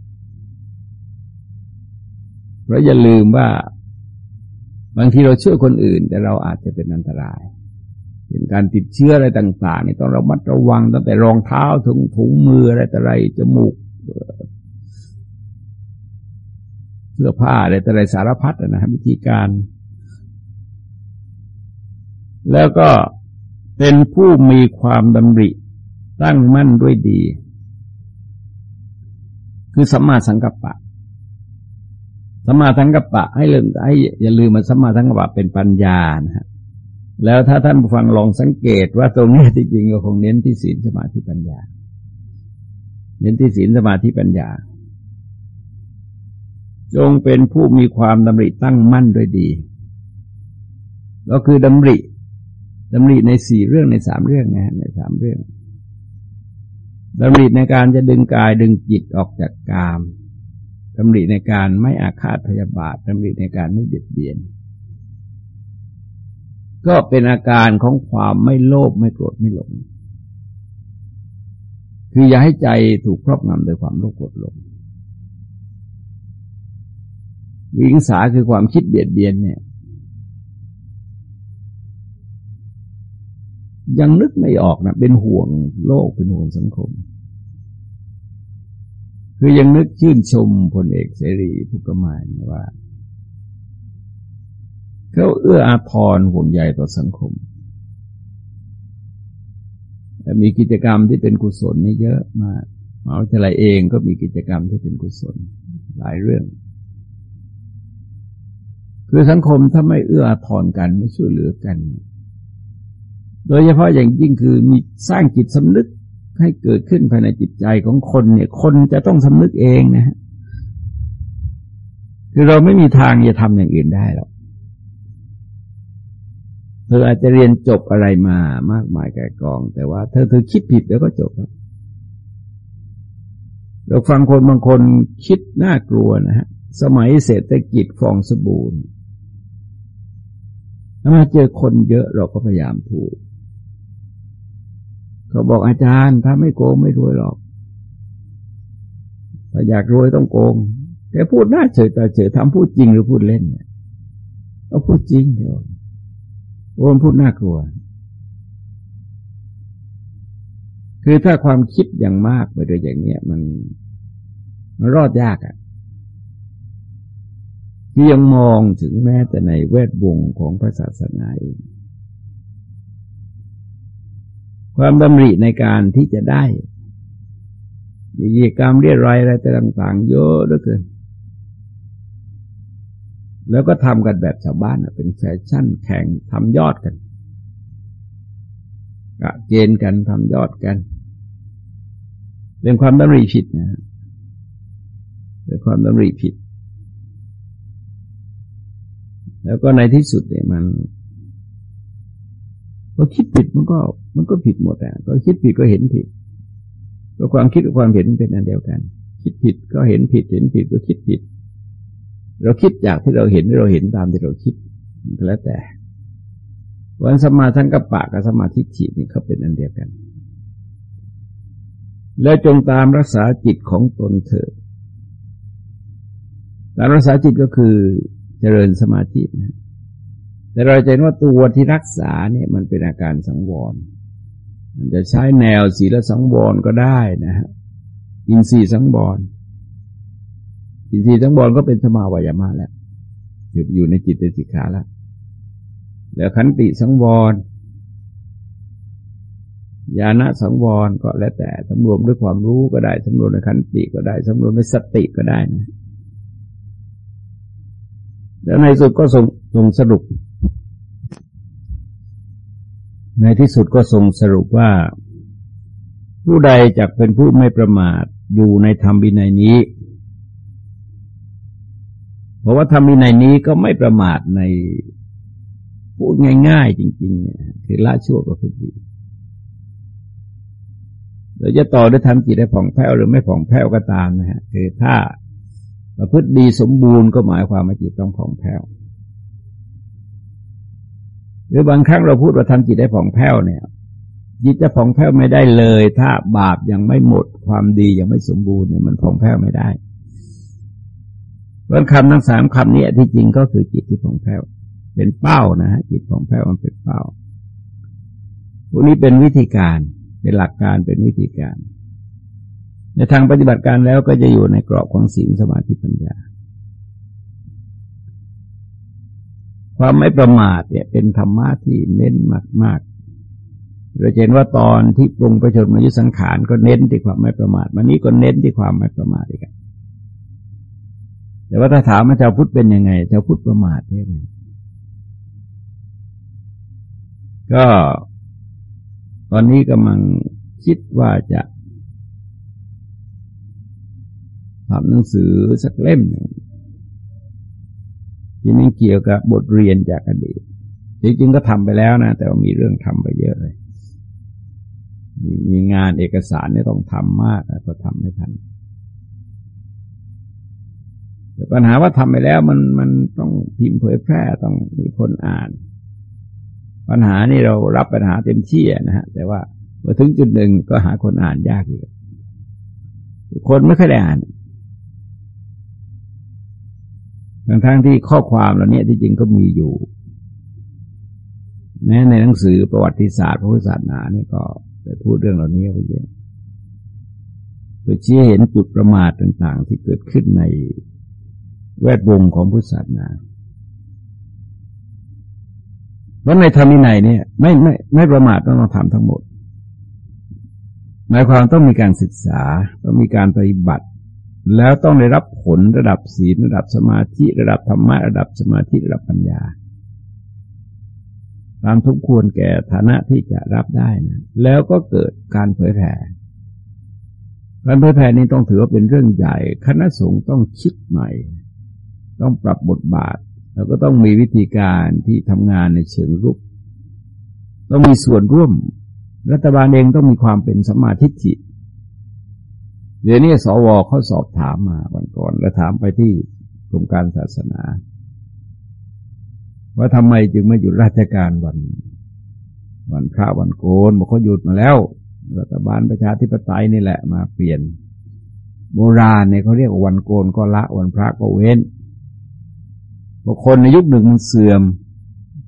เราอย่าลืมว่าบางทีเราช่วยคนอื่น แต่เราอาจจะเป็นอันตรายเป็นการติดเชื้ออะไรต่างๆนี่ต้องระมัดระวังตั้งแต่รองเท้าถึงถุงมืออะไรแต่ไรจมูกเสื้อผ้าอะไรแต่ไรสารพัดนะครับวิธีการ แล้วก็เป็นผู้มีความดำริตั้งมั่นด้วยดี คือสัมมาสังกัปปะ สมาทังกัปปะให้ลืมให้อย่าลืมมาสมาทังกัปปะเป็นปัญญานะฮะแล้วถ้าท่านผู้ฟังลองสังเกตว่าตรงนี้จริงๆก็คงเน้นที่ศีลสมาธิปัญญา เน้นที่ศีลสมาธิปัญญา จงเป็นผู้มีความดำริตั้งมั่นด้วยดี ก็คือดำริดำริในสี่เรื่องในสามเรื่องนะฮะในสามเรื่องดำริในการจะดึงกายดึงจิตออกจากกาม ดำริในการไม่อาฆาตพยาบาทดำริในการไม่เบียดเบียน ก็เป็นอาการของความไม่โลภไม่โกรธไม่หลง คืออย่าให้ใจถูกครอบงำโดยความโลภโกรธหลงวิงสาคือความคิดเบียดเบียนเนี่ย ยังนึกไม่ออกนะเป็นห่วงโลกเป็นห่วงสังคม คือยังนึกชื่นชมพลเอกเสรีผู้กมานว่าเขาเอื้ออาทรห่วงใยต่อสังคมแต่มีกิจกรรมที่เป็นกุศลนี่เยอะมากมหาวิทยาลัยเองก็มีกิจกรรมที่เป็นกุศลหลายเรื่อง คือสังคมถ้าไม่เอื้ออาทรกันไม่ช่วยเหลือกัน โดยเฉพาะอย่างยิ่งคือมีสร้างจิตสำนึก ให้เกิดขึ้นภายในจิตใจของคนเนี่ย คนจะต้องสำนึกเองนะฮะคือเราไม่มีทางจะทำอย่างอื่นได้หรอกเธออาจจะเรียนจบอะไรมามากมายแก่กอง แต่ว่าเธอเธอคิดผิดแล้วก็จบแล้วเราฟังคนบางคนคิดน่ากลัวนะฮะ สมัยเศรษฐกิจฟองสบู่ถ้ามาเจอคนเยอะเราก็พยายามพูด เขาบอกอาจารย์ถ้าไม่โกงไม่รวยหรอกถ้าอยากรวยต้องโกงแกพูดน่าเฉยแต่เฉยทำพูดจริงหรือพูดเล่นเนี่ยเขาพูดจริงเดี๋ยวโอ้พูดน่ากลัว คือถ้าความคิดอย่างมากไปโดยอย่างเงี้ยมันมันรอดยากอะ่ะที่ยังมองถึงแม้แต่ในแวดวงของพระศาสนาเอง ความดำริในการที่จะได้กิจกรรมเรียรายอะไรต่างๆเยอะเหลือเกินแล้วก็ทำกันแบบชาวบ้านเป็นแฟชั่นแข่งทำยอดกันกะเกณฑ์กันทำยอดกัน เป็นความดำริผิดนะเป็นความดำริผิด แล้วก็ในที่สุดเนี่ยมัน พอคิดผิดมันก็ มันก็ผิดหมดอะก็คิดผิดก็เห็นผิดก็ความคิดกับความเห็นเป็นอันเดียวกัน คิดผิดก็เห็นผิด เห็นผิดก็คิดผิด เราคิดจากที่เราเห็นเราเห็นตามที่เราคิดก็แล้วแต่วันสมาทั้งกับปากกับสมาธิฐินี่เขาเป็นอันเดียวกัน และจงตามรักษาจิตของตนเถิดการรักษาจิตก็คือเจริญสมาธินะ แต่เราจะเห็นว่าตัวที่รักษาเนี่ยมันเป็นอาการสังวร มันจะใช้แนวศีลสังวรก็ได้นะฮะอินทรีย์สังวรอินทรีย์สังวรก็เป็นสมาวายามะแล้วอยู่อยู่ในจิตสิกขาแล้วแล้วขันติสังวรญาณสังวรก็แล้วแต่สำรวมด้วยความรู้ก็ได้สำรวมในขันติก็ได้สำรวมในสติก็ได้นะแล้วในสุดก็ส่งส่งสรุป ในที่สุดก็ส่งสรุปว่า ผู้ใดจะเป็นผู้ไม่ประมาทอยู่ในธรรมวินัยนี้เพราะว่าธรรมวินัยนี้ก็ไม่ประมาทในพูดง่าย ๆ จริงๆคือละชั่วก็คือดีเราจะต่อด้วยทำจิตให้ผ่องแผ้วหรือไม่ผ่องแผ้วก็ตามนะฮะคือถ้าประพฤติดีสมบูรณ์ก็หมายความว่าจิตต้องผ่องแผ้ว หรือบางครั้งเราพูดว่าทำจิตให้ผ่องแผ้วเนี่ย จิตจะผ่องแผ้วไม่ได้เลย ถ้าบาปยังไม่หมดความดียังไม่สมบูรณ์เนี่ยมันผ่องแผ้วไม่ได้เพราะคำทั้งสามคำนี้ที่จริงก็คือจิตที่ผ่องแผ้วเป็นเป้านะฮะจิตผ่องแผ้วมันเป็นเป้าพวกนี้เป็นวิธีการเป็นหลักการเป็นวิธีการ ในทางปฏิบัติการแล้วก็จะอยู่ในกรอบของศีลสมาธิปัญญา ความไม่ประมาทเนี่ย เป็นธรรมะที่เน้นมากๆเราเห็นว่าตอนที่ปรุงประชนมยุสังขารก็เน้นที่ความไม่ประมาทวันนี้ก็เน้นที่ความไม่ประมาทอีกแต่ว่าถ้าถามว่าชาวพุทธเป็นยังไงชาวพุทธประมาทเนี่ยก็ตอนนี้กำลังคิดว่าจะทำหนังสือสักเล่มหนึ่ง ที่นี่เกี่ยวกับบทเรียนจากอดีตจริงๆก็ทำไปแล้วนะ แต่ว่ามีเรื่องทำไปเยอะเลย มีงานเอกสารเนี่ยต้องทำมากก็ทำไม่ทันแต่ปัญหาว่าทำไปแล้วมันมันต้องพิมพ์เผยแพร่ต้องมีคนอ่าน ปัญหานี่เรารับปัญหาเต็มที่นะฮะ แต่ว่าเมื่อถึงจุดหนึ่งก็หาคนอ่านยากอีกคนไม่ค่อยได้อ่าน ทั้งทั้งที่ข้อความเหล่านี้ที่จริงก็มีอยู่ แม้ในหนังสือประวัติศาสตร์พระพุทธศาสนานี่ก็ได้พูดเรื่องเหล่านี้ไปเยอะเพื่อชี้เห็นจุดประมาทต่างๆ ที่เกิดขึ้นในแวดวงของพุทธศาสนาเพราะในธรรมินัยเนี่ย ไม่ไม่ไม่ประมาทต้องทำทั้งหมด หมายความต้องมีการศึกษา ต้องมีการปฏิบัติ แล้วต้องได้รับผลระดับศีลระดับสมาธิระดับธรรมะระดับสมาธิระดับปัญญา ตามทุกควรแก่ฐานะที่จะรับได้นะแล้วก็เกิดการเผยแผ่การเผยแผ่นี้ต้องถือว่าเป็นเรื่องใหญ่ คณะสงฆ์ต้องคิดใหม่ ต้องปรับบทบาทเราก็ต้องมีวิธีการที่ทำงานในเชิงรุกต้องมีส่วนร่วม รัฐบาลเองต้องมีความเป็นสมาธิจิ เดี๋ยวนี้สวเขาสอบถามมาวันก่อน และถามไปที่กรมการศาสนา ว่าทำไมจึงไม่หยุดราชการวัน วันพระวันโกนบอกเขาหยุดมาแล้วรัฐบาลประชาธิปไตยนี่แหละมาเปลี่ยน โบราณเนี่ยเขาเรียกว่าวันโกนก็ละวันพระก็เว้นบางคนในยุคหนึ่งมันเสื่อม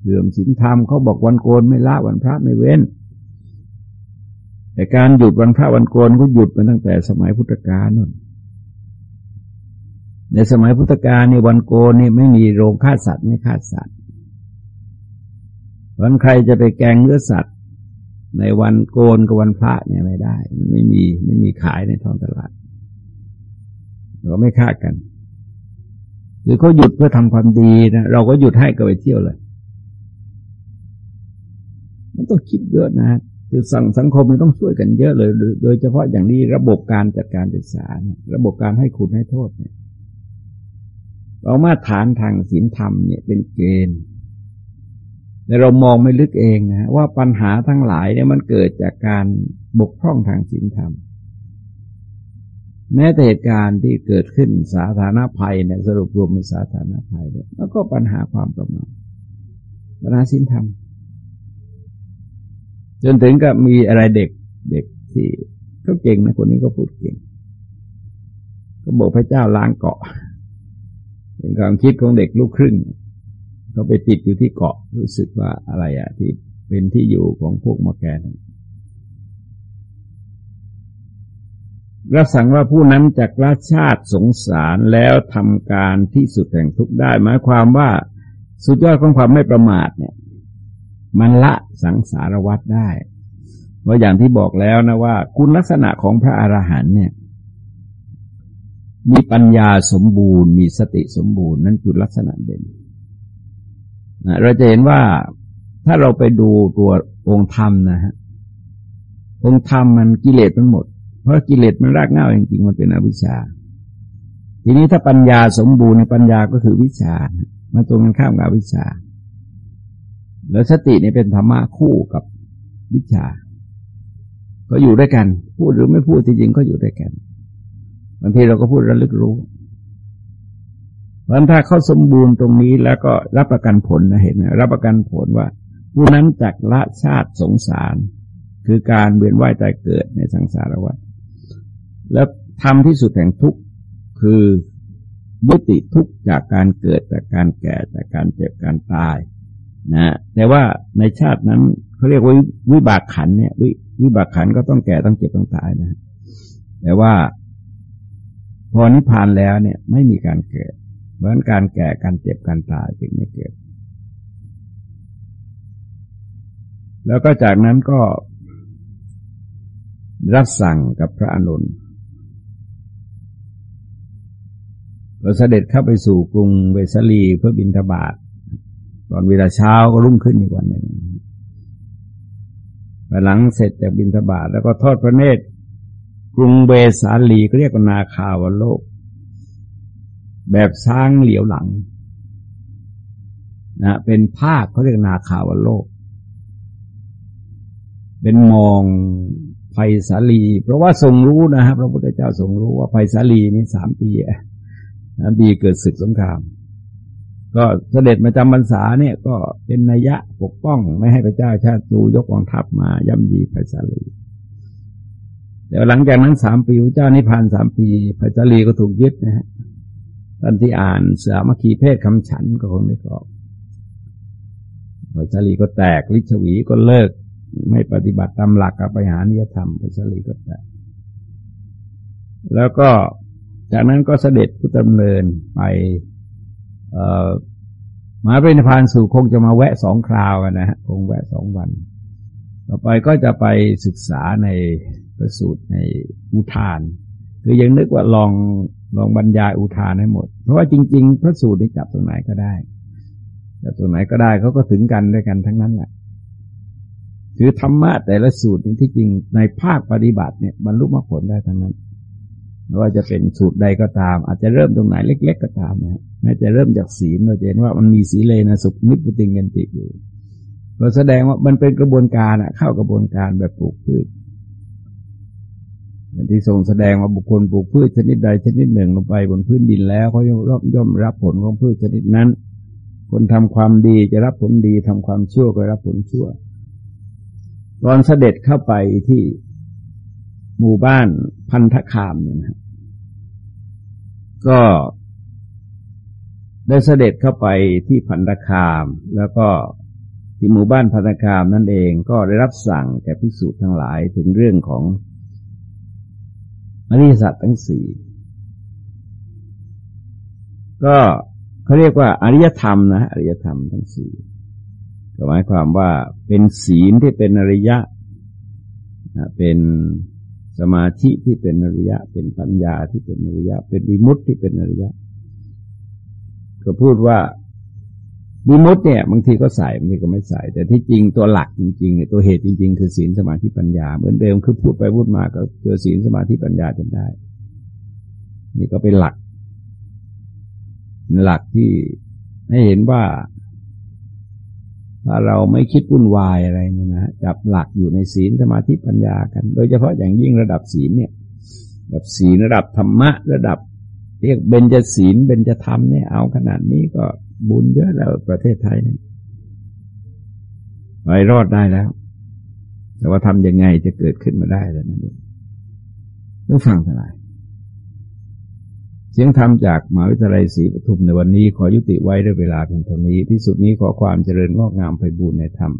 เสื่อมศีลธรรมเขาบอกวันโกนไม่ละวันพระไม่เว้น แต่การหยุดวันพระวันโกนก็หยุดมาตั้งแต่สมัยพุทธกาลนั่นในสมัยพุทธกาลนี่วันโกนนี่ไม่มีโรงฆ่าสัตว์ไม่ฆ่าสัตว์ วันใครจะไปแกงเนื้อสัตว์ ในวันโกนกับวันพระเนี่ยไม่ได้ไม่มีไม่มีขายในท้องตลาดเราไม่ฆ่ากันหรือเขาหยุดเพื่อทำความดีนะเราก็หยุดให้ก็ไปเที่ยวเลย มันต้องคิดเยอะนะ คือสังสังคมมันต้องช่วยกันเยอะเลย โดยเฉพาะอย่างนี้ระบบการจัดการศึกษาเนี่ยระบบการให้คุณให้โทษเนี่ยเรามาฐานทางศีลธรรมเนี่ยเป็นเกณฑ์แต่เรามองไม่ลึกเองนะว่าปัญหาทั้งหลายเนี่ยมันเกิดจากการบกพร่องทางศีลธรรม แม้แต่เหตุการณ์ที่เกิดขึ้นสาธารณภัยเนี่ยสรุปรวมเป็นสาธารณภัยเลยแล้วก็ปัญหาความประมาทปัญหาสิ้นธรรม จนถึงกับมีอะไรเด็กเด็กที่เขาเก่งนะคนนี้ก็พูดเก่ง ก็บอกพระเจ้าล้างเกาะ เป็นความคิดของเด็กลูกครึ่งเขาไปติดอยู่ที่เกาะรู้สึกว่าอะไรอะที่เป็นที่อยู่ของพวกมอแกนรับสั่งว่าผู้นั้นจักละชาติสงสารแล้วทำการที่สุดแห่งทุกได้ หมายความว่าสุดยอดของความไม่ประมาทเนี่ย มันละสังสารวัฏได้ เพราะอย่างที่บอกแล้วนะว่า คุณลักษณะของพระอรหันต์เนี่ย มีปัญญาสมบูรณ์ มีสติสมบูรณ์นั่นจุดลักษณะเด่นเราจะเห็นว่าถ้าเราไปดูตัวองค์ธรรมนะฮะองค์ธรรมมันกิเลสมันหมด เพราะกิเลสมันรากเหง้าจริงๆมันเป็นอวิชชา ทีนี้ถ้าปัญญาสมบูรณ์ในปัญญาก็คือวิชา มันตรงกันข้ามกับวิชา แล้วสตินี่เป็นธรรมะคู่กับวิชา ก็อยู่ด้วยกัน พูดหรือไม่พูดที่จริงก็อยู่ด้วยกันบางทีเราก็พูดระลึกรู้เพราะถ้าเขาสมบูรณ์ตรงนี้แล้วก็รับประกันผลนะเห็นไหมรับประกันผลว่า ผู้นั้นจากละชาติสงสาร คือการเวียนว่ายตายเกิดในสังสารวัฏแล้วทำที่สุดแห่งทุกข์คือยุติทุกข์จากการเกิดจากการแก่จากการเจ็บการตาย นะแต่ว่าในชาตินั้นเขาเรียกว่าวิบากขันเนี่ย วิวิบากขันก็ต้องแก่ต้องเจ็บต้องตายนะแต่ว่า พอนิพพานแล้วเนี่ย ไม่มีการเกิด เพราะนั้นการแก่การเจ็บการตายจึงไม่เกิด แล้วก็จากนั้นก็รับสั่งกับพระอนุนเราเสด็จเข้าไปสู่กรุงเวสลีเพื่อบินทบาท ตอนเวลาเช้าก็รุ่งขึ้นอีกวันหนึ่งหลังเสร็จจากบินทบาทแล้วก็ทอดพระเนตรกรุงเวสาลีก็เรียกว่านาคาวโลก แบบช้างเหลียวหลังนะเป็นภาคเขาเรียกนาคาวโลก เป็นมองไผ่สาลี เพราะว่าทรงรู้นะครับพระพุทธเจ้าทรงรู้ว่าไผ่สาลีนี่สามปีนะปีเกิดศึกสงคราม ก็เสด็จมาจำพรรษาเนี่ยก็เป็นนัยยะปกป้องไม่ให้พระเจ้าชาติดูยกกองทัพมาย่ำยีไผ่สาลีเดี๋ยวหลังจากนั้นสามปีพระเจ้านิพพานสามปีไผ่สาลีก็ถูกยึดนะฮะท่านที่อ่านเสือมคีเพศคำฉันก็คงได้กอบไผ่สาลีก็แตกลิชวีก็เลิก ไม่ปฏิบัติตามหลักกับไปหานิยธรรมไผ่สาลีก็แตกแล้วก็จากนั้นก็เสด็จพุทธดำเนินไป มาเป็นพานสู่คงจะมาแวะสองคราวกันนะฮะคงแวะสองวัน ต่อไปก็จะไปศึกษาในพระสูตรในอุทาน คือยังนึกว่าลองลองบรรยายอุทานให้หมด เพราะว่าจริง ๆ พระสูตรนี่จับตรงไหนก็ได้จับตรงไหนก็ได้เขาก็ถึงกันด้วยกันทั้งนั้นแหละคือธรรมะแต่ละสูตรนี่ที่จริงในภาคปฏิบัติเนี่ยบรรลุมรรคผลได้ทั้งนั้นไม่ว่าจะเป็นสูตรใดก็ตาม อาจจะเริ่มตรงไหนเล็ก ๆ ก็ตามนะ แม้จะเริ่มจากศีลเราจะเห็นว่ามันมีสีเลนะสุขนิพติงเงินติอยู่ก็แสดงว่ามันเป็นกระบวนการอะเข้ากระบวนการแบบปลูกพืชอย่างที่ทรงแสดงว่าบุคคลปลูกพืชชนิดใดชนิดหนึ่งลงไปบนพื้นดินแล้วเขาย่อมย่อมรับผลของพืชชนิดนั้น คนทำความดีจะรับผลดีทำความชั่วก็รับผลชั่ว ตอนเสด็จเข้าไปที่หมู่บ้านพันธคามเนี่ยนะก็ ได้เสด็จเข้าไปที่พันธคาม แล้วก็ที่หมู่บ้านพันธคามนั่นเองก็ได้รับสั่งแก่พิสูจน์ทั้งหลายถึงเรื่องของอริยสัจทั้งสี่ก็เขาเรียกว่าอริยธรรมนะอริยธรรมทั้งสี่หมายความว่าเป็นศีลที่เป็นอริยะเป็นสมาธิที่เป็นอริยะ เป็นปัญญาที่เป็นอริยะ เป็นวิมุตติที่เป็นอริยะ ก็พูดว่าวิมุตติเนี่ยบางทีก็ใส่บางทีก็ไม่ใส่ แต่ที่จริงตัวหลักจริงๆเนี่ยตัวเหตุจริง ๆ คือศีลสมาธิปัญญา เหมือนเดิมคือพูดไปพูดมาก็เจอศีลสมาธิปัญญาจนได้ นี่ก็เป็นหลัก หลักที่ให้เห็นว่า ถ้าเราไม่คิดวุ่นวายอะไรเนี่ยนะจับหลักอยู่ในศีลสมาธิปัญญากัน โดยเฉพาะอย่างยิ่งระดับศีลเนี่ย ระดับศีลระดับธรรมะ ระดับ เรียกเบญจศีลเบญจธรรมเนี่ยเอาขนาดนี้ก็บุญเยอะแล้วประเทศไทยเนี่ยไปรอดได้แล้ว แต่ว่าทำยังไงจะเกิดขึ้นมาได้แล้วนั่นเองต้องฟังเท่าไหร่เสียงธรรมจากมหาวิทยาลัยศรีปทุมในวันนี้ขอยุติไว้ด้วยเวลาเพียงเท่านี้ ที่สุดนี้ขอความเจริญงอกงามไปบูรณนธรรม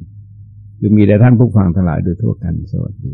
คือมีแด่ท่านผู้ฟังทั้งหลายโดยทั่วกันสวัสดี